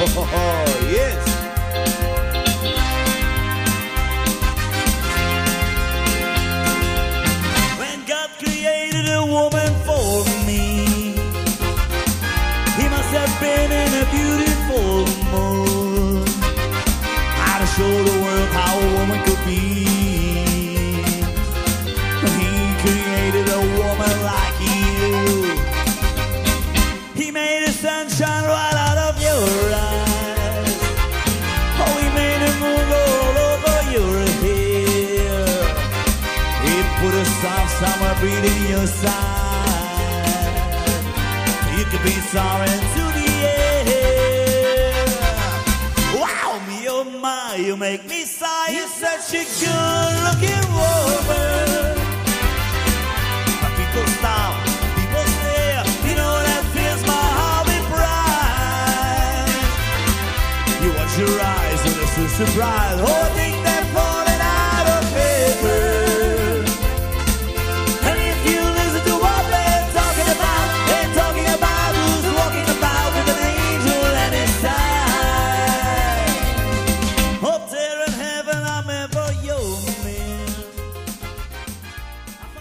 yes. When God created a woman for me, He must have been in a beautiful mood. To show the world how a woman could be. He created soft summer in your side. You could be soaring to the air. Wow, me oh my, you make me sigh. You're such a good-looking woman. People stop, people stare. You know that fills my heart with pride. You watch your eyes and it's a surprise. Oh, I think that